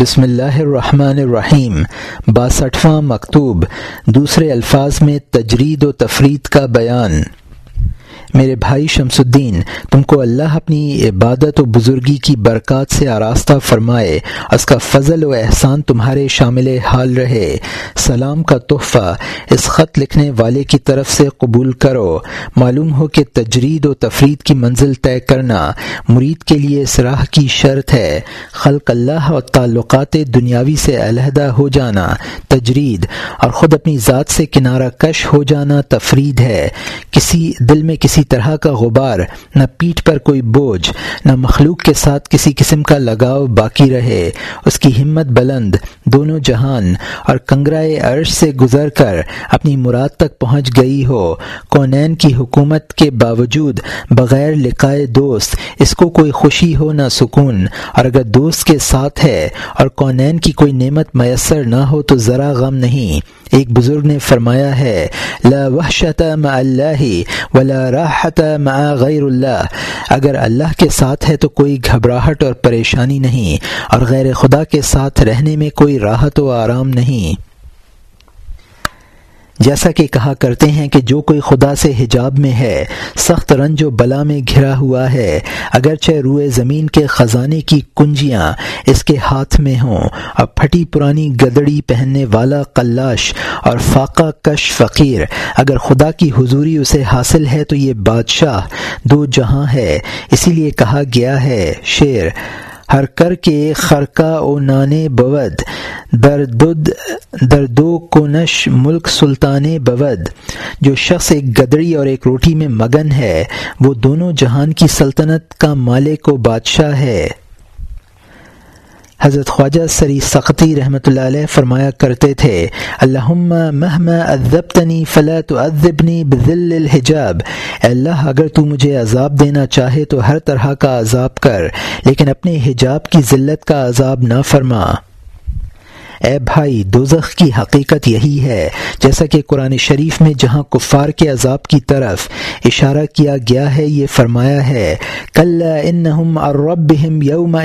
بسم اللہ الرحمن الرحیم باسٹھواں مکتوب دوسرے الفاظ میں تجرید و تفرید کا بیان۔ میرے بھائی شمس الدین، تم کو اللہ اپنی عبادت و بزرگی کی برکات سے آراستہ فرمائے، اس کا فضل و احسان تمہارے شامل حال رہے۔ سلام کا تحفہ اس خط لکھنے والے کی طرف سے قبول کرو۔ معلوم ہو کہ تجرید و تفرید کی منزل طے کرنا مرید کے لیے اس راہ کی شرط ہے۔ خلق اللہ اور تعلقات دنیاوی سے علیحدہ ہو جانا تجرید اور خود اپنی ذات سے کنارہ کش ہو جانا تفرید ہے۔ کسی دل میں کسی طرح کا غبار، نہ پیٹھ پر کوئی بوجھ، نہ مخلوق کے ساتھ کسی قسم کا لگاؤ باقی رہے۔ اس کی ہمت بلند، دونوں جہان، اور کنگرائے عرش سے گزر کر اپنی مراد تک پہنچ گئی ہو۔ کونین کی حکومت کے باوجود بغیر لکھائے دوست، اس کو کوئی خوشی ہو نہ سکون۔ اور اگر دوست کے ساتھ ہے، اور کونین کی کوئی نعمت میسر نہ ہو تو ذرا غم نہیں۔ ایک بزرگ نے فرمایا ہے، لا وحشت مع اللہ ولا راحت مع غیر اللہ۔ اگر اللہ کے ساتھ ہے تو کوئی گھبراہٹ اور پریشانی نہیں، اور غیر خدا کے ساتھ رہنے میں کوئی راحت و آرام نہیں۔ جیسا کہ کہا کرتے ہیں کہ جو کوئی خدا سے حجاب میں ہے، سخت رنج و بلا میں گھرا ہوا ہے۔ اگرچہ روئے زمین کے خزانے کی کنجیاں اس کے ہاتھ میں ہوں اور پھٹی پرانی گدڑی پہننے والا قلاش اور فاقہ کش فقیر، اگر خدا کی حضوری اسے حاصل ہے تو یہ بادشاہ دو جہاں ہے۔ اسی لیے کہا گیا ہے شعر ہر کر کے خرکا او نانے بود دردد دردو کنش ملک سلطان بود۔ جو شخص ایک گدڑی اور ایک روٹی میں مگن ہے، وہ دونوں جہان کی سلطنت کا مالک و بادشاہ ہے۔ حضرت خواجہ سری سختی رحمۃ اللہ علیہ فرمایا کرتے تھے اللہ مہما ادبتنی فلا تو ادبنی بذل الحجاب۔ اللہ، اگر تو مجھے عذاب دینا چاہے تو ہر طرح کا عذاب کر، لیکن اپنے حجاب کی ذلت کا عذاب نہ فرما۔ اے بھائی، دوزخ کی حقیقت یہی ہے۔ جیسا کہ قرآن شریف میں جہاں کفار کے عذاب کی طرف اشارہ کیا گیا ہے، یہ فرمایا ہے کل انہم الربہم یوم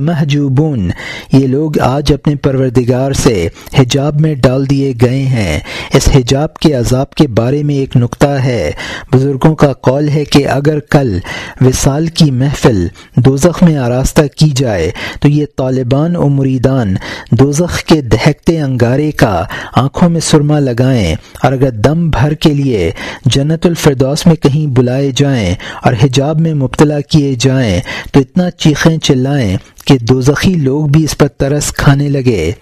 محجوبون یہ لوگ آج اپنے پروردگار سے حجاب میں ڈال دیے گئے ہیں۔ اس حجاب کے عذاب کے بارے میں ایک نقطہ ہے۔ بزرگوں کا قول ہے کہ اگر کل وصال کی محفل دوزخ میں آراستہ کی جائے، تو یہ طالبان و مریدان دوزخ کے دہکتے انگارے کا آنکھوں میں سرما لگائیں اور اگر دم بھر کے لیے جنت الفردوس میں کہیں بلائے جائیں اور حجاب میں مبتلا کیے جائیں تو اتنا چیخیں چلائیں کہ دوزخی لوگ بھی اس پر ترس کھانے لگے،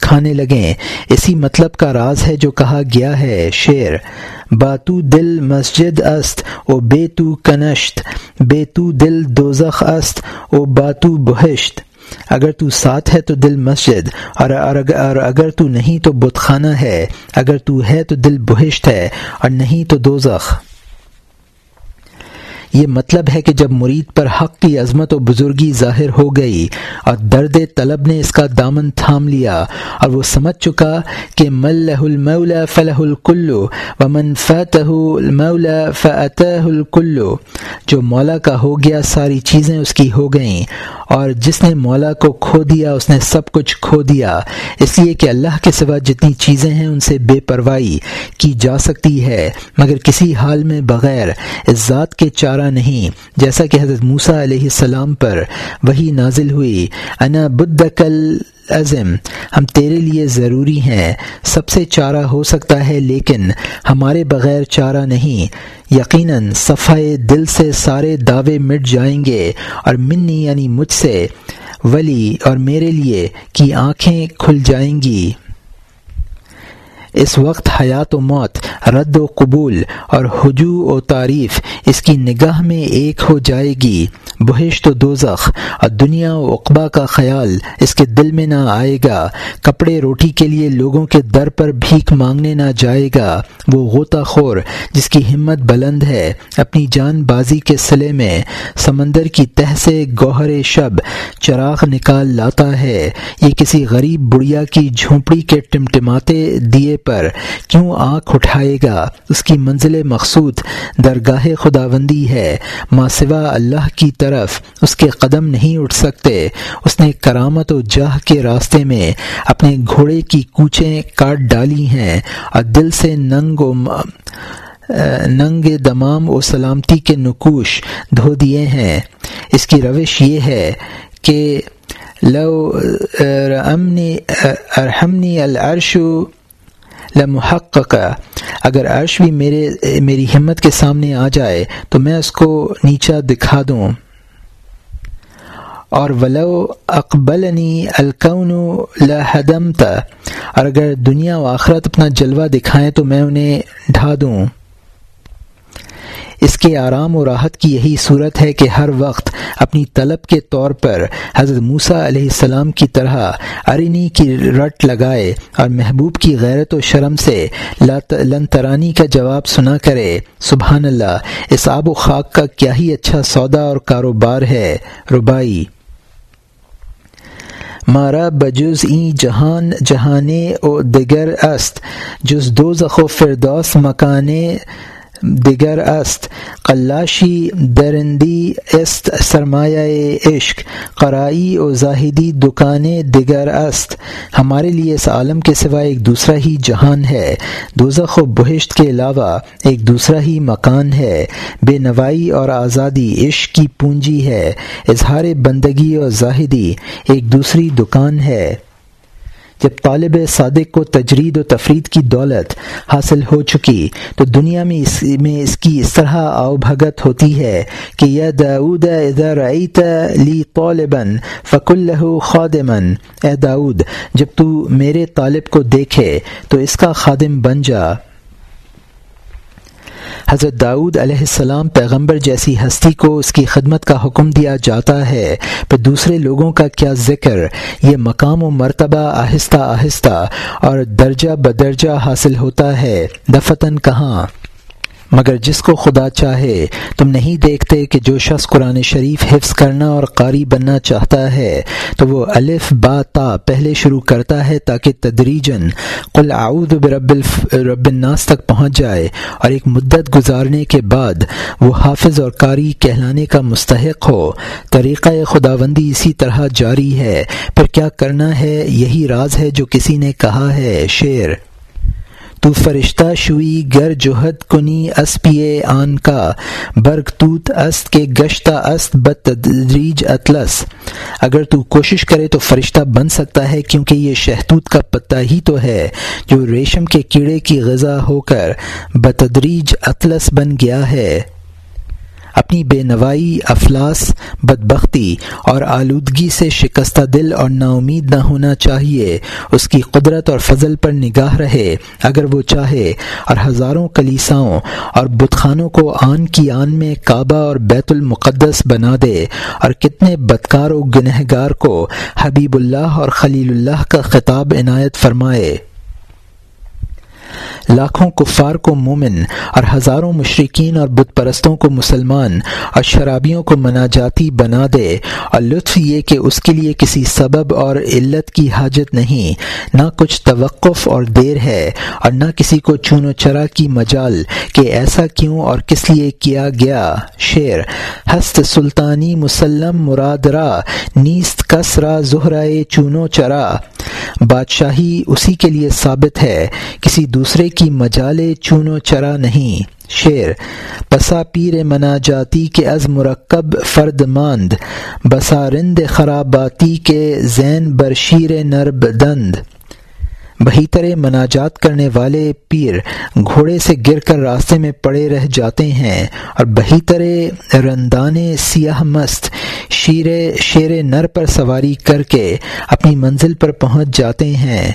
کھانے لگیں۔ اسی مطلب کا راز ہے جو کہا گیا ہے شعر، باتو دل مسجد است او بے تو کنشت بے تو دل دوزخ است او باتو بہشت۔ اگر تو ساتھ ہے تو دل مسجد، اور اگر تو نہیں تو بت خانہ ہے، اگر تو ہے تو دل بہشت ہے، اور نہیں تو دوزخ۔ یہ مطلب ہے کہ جب مرید پر حق کی عظمت و بزرگی ظاہر ہو گئی اور درد طلب نے اس کا دامن تھام لیا اور وہ سمجھ چکا کہ ملح المولا فلح الکلو و منفت المولا فعت الکلو جو مولا کا ہو گیا ساری چیزیں اس کی ہو گئیں اور جس نے مولا کو کھو دیا اس نے سب کچھ کھو دیا۔ اس لیے کہ اللہ کے سوا جتنی چیزیں ہیں ان سے بے پرواہی کی جا سکتی ہے، مگر کسی حال میں بغیر اس ذات کے چارہ نہیں۔ جیسا کہ حضرت موسا علیہ السلام پر وہی نازل ہوئی، انا بدکل عظم ہم تیرے لیے ضروری ہیں، سب سے چارہ ہو سکتا ہے، لیکن ہمارے بغیر چارہ نہیں۔ یقیناً صفائے دل سے سارے دعوے مٹ جائیں گے، اور منی یعنی مجھ سے، ولی اور میرے لیے کی آنکھیں کھل جائیں گی۔ اس وقت حیات و موت، رد و قبول اور حجو و تعریف اس کی نگاہ میں ایک ہو جائے گی۔ بہشت و دوزخ اور دنیا و اقبا کا خیال اس کے دل میں نہ آئے گا۔ کپڑے روٹی کے لیے لوگوں کے در پر بھیک مانگنے نہ جائے گا۔ وہ غوطہ خور جس کی ہمت بلند ہے اپنی جان بازی کے سلے میں سمندر کی تہ سے گوہر شب چراغ نکال لاتا ہے۔ یہ کسی غریب بڑھیا کی جھونپڑی کے ٹمٹماتے دیے پر کیوں آنکھ اٹھائے گا؟ اس کی منزل مقصود درگاہ خداوندی ہے۔ ماں سوا اللہ کی طرف اس کے قدم نہیں اٹھ سکتے۔ اس نے کرامت و جاہ کے راستے میں اپنے گھوڑے کی کوچیں کاٹ ڈالی ہیں۔ اور دل سے ننگ و ننگ دمام و سلامتی کے نکوش دھو دیے ہیں۔ اس کی روش یہ ہے کہ لو رمنی ارحمنی العرش لمحق اگر عرش بھی میرے، میری ہمت کے سامنے آ جائے تو میں اس کو نیچا دکھا دوں۔ اور ولو اقبلنی الکون لہدم اور اگر دنیا و آخرت اپنا جلوہ دکھائیں تو میں انہیں ڈھا دوں۔ اس کے آرام و راحت کی یہی صورت ہے کہ ہر وقت اپنی طلب کے طور پر حضرت موسیٰ علیہ السلام کی طرح ارنی کی رٹ لگائے اور محبوب کی غیرت و شرم سے لن ترانی کا جواب سنا کرے۔ سبحان اللہ، اس آب و خاک کا کیا ہی اچھا سودا اور کاروبار ہے۔ ربائی مارا بجز این جہان جہانے او دگر است، جز دو زخو فردوس مکانے دیگر است. قلاشی درندی است سرمایہ عشق. قرائی و زاہدی دکانیں دیگر است. ہمارے لیے اس عالم کے سوا ایک دوسرا ہی جہان ہے. دوزخ و بہشت کے علاوہ ایک دوسرا ہی مکان ہے. بے نوائی اور آزادی عشق کی پونجی ہے. اظہار بندگی اور زاہدی ایک دوسری دکان ہے. جب طالب صادق کو تجرید و تفرید کی دولت حاصل ہو چکی، تو دنیا میں اس میں اس کی اس طرح آؤ بھگت ہوتی ہے کہ یا داود اذا رعیت لی طالباً فک اللہ خادمن اے داود جب تو میرے طالب کو دیکھے، تو اس کا خادم بن جا۔ حضرت داؤد علیہ السلام پیغمبر جیسی ہستی کو اس کی خدمت کا حکم دیا جاتا ہے۔ پھر دوسرے لوگوں کا کیا ذکر؟ یہ مقام و مرتبہ آہستہ آہستہ اور درجہ بدرجہ حاصل ہوتا ہے۔ دفتن کہاں؟ مگر جس کو خدا چاہے، تم نہیں دیکھتے کہ جو شخص قرآن شریف حفظ کرنا اور قاری بننا چاہتا ہے، تو وہ الف با تا پہلے شروع کرتا ہے تاکہ تدریجن قل اعوذ برب رب الناس تک پہنچ جائے اور ایک مدت گزارنے کے بعد وہ حافظ اور قاری کہلانے کا مستحق ہو۔ طریقہ خداوندی اسی طرح جاری ہے۔ پھر کیا کرنا ہے؟ یہی راز ہے جو کسی نے کہا ہے۔ شعر تو فرشتہ شوئی گر جوہد کنی اس پیے آن کا، برگ توت است کے گشتہ است بتدریج اطلس۔ اگر تو کوشش کرے تو فرشتہ بن سکتا ہے کیونکہ یہ شہتوت کا پتہ ہی تو ہے جو ریشم کے کیڑے کی غذا ہو کر بتدریج اطلس بن گیا ہے۔ اپنی بے نوائی، افلاس، بدبختی اور آلودگی سے شکستہ دل اور نا امید نہ ہونا چاہیے۔ اس کی قدرت اور فضل پر نگاہ رہے اگر وہ چاہے۔ اور ہزاروں کلیساؤں اور بتخانوں کو آن کی آن میں کعبہ اور بیت المقدس بنا دے۔ اور کتنے بدکار و گنہگار کو حبیب اللہ اور خلیل اللہ کا خطاب عنایت فرمائے۔ لاکھوں کفار کو مومن اور ہزاروں مشرقین اور بت پرستوں کو مسلمان اور شرابیوں کو مناجاتی بنا دے اور لطف یہ کہ اس کے لیے کسی سبب اور علت کی حاجت نہیں، نہ کچھ توقف اور دیر ہے اور نہ کسی کو چون و چرا کی مجال کہ ایسا کیوں اور کس لیے کیا گیا۔ شعر، ہست سلطانی مسلم مرادرا نیست کسرا زہرائے چونو چرا۔ بادشاہی اسی کے لیے ثابت ہے، کسی دوسرے کی مجال چون و چرا نہیں۔ شعر بسا پیر منا جاتی کے از مرکب فرد ماند۔ بسارند خراباتی کے زین برشیر نرب دند۔ بہیتر مناجات کرنے والے پیر گھوڑے سے گر کر راستے میں پڑے رہ جاتے ہیں۔ اور بہیتر رندان سیاہ مست شیر شیر نر پر سواری کر کے اپنی منزل پر پہنچ جاتے ہیں۔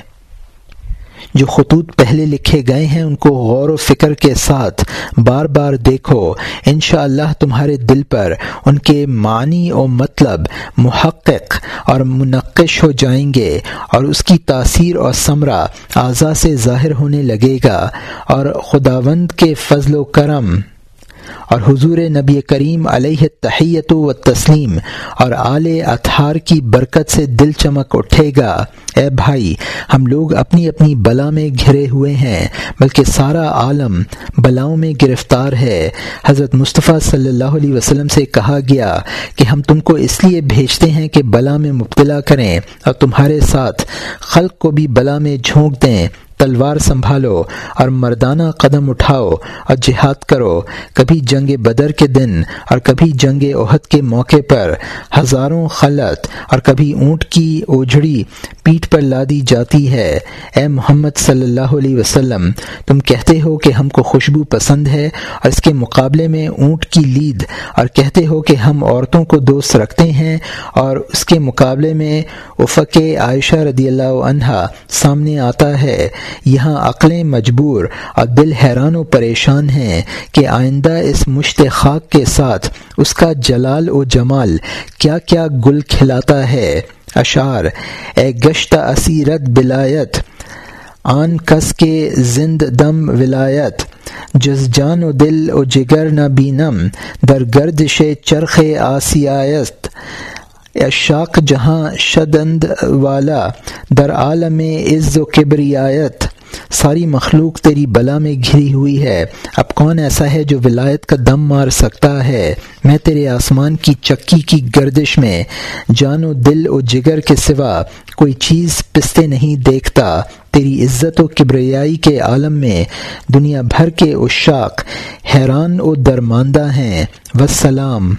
جو خطوط پہلے لکھے گئے ہیں، ان کو غور و فکر کے ساتھ بار بار دیکھو۔ انشاءاللہ اللہ تمہارے دل پر ان کے معنی و مطلب محقق اور منقش ہو جائیں گے اور اس کی تاثیر اور ثمرہ اعضا سے ظاہر ہونے لگے گا۔ اور خداوند کے فضل و کرم اور حضور نبی کریم علیہ تحیت و تسلیم اور آل اطہار کی برکت سے دل چمک اٹھے گا۔ اے بھائی، ہم لوگ اپنی اپنی بلا میں گھرے ہوئے ہیں، بلکہ سارا عالم بلاؤں میں گرفتار ہے۔ حضرت مصطفیٰ صلی اللہ علیہ وسلم سے کہا گیا کہ ہم تم کو اس لیے بھیجتے ہیں کہ بلا میں مبتلا کریں اور تمہارے ساتھ خلق کو بھی بلا میں جھونک دیں۔ تلوار سنبھالو اور مردانہ قدم اٹھاؤ اور جہاد کرو۔ کبھی جنگ بدر کے دن اور کبھی جنگ عہد کے موقع پر ہزاروں خلط اور کبھی اونٹ کی اوجھڑی پیٹ پر لادی جاتی ہے۔ اے محمد صلی اللہ علیہ وسلم، تم کہتے ہو کہ ہم کو خوشبو پسند ہے اور اس کے مقابلے میں اونٹ کی لید، اور کہتے ہو کہ ہم عورتوں کو دوست رکھتے ہیں اور اس کے مقابلے میں افق عائشہ رضی اللہ عنہا سامنے آتا ہے۔ یہاں عقلیں مجبور اور دل حیران و پریشان ہیں کہ آئندہ اس مشت خاک کے ساتھ اس کا جلال و جمال کیا کیا گل کھلاتا ہے۔ اشعار، اے گشت اسیرت بلایت، آن کس کے زند دم ولایت، جز جان و دل و جگر نہ بینم، در گردش چرخ آسیایست اشاق جہاں شدند والا در عالم عز و کبریایت، ساری مخلوق تیری بلا میں گھری ہوئی ہے۔ اب کون ایسا ہے جو ولایت کا دم مار سکتا ہے؟ میں تیرے آسمان کی چکی کی گردش میں جان و دل و جگر کے سوا کوئی چیز پستے نہیں دیکھتا۔ تیری عزت و کبریائی کے عالم میں دنیا بھر کے اشاق حیران و درماندہ ہیں۔ وسلام۔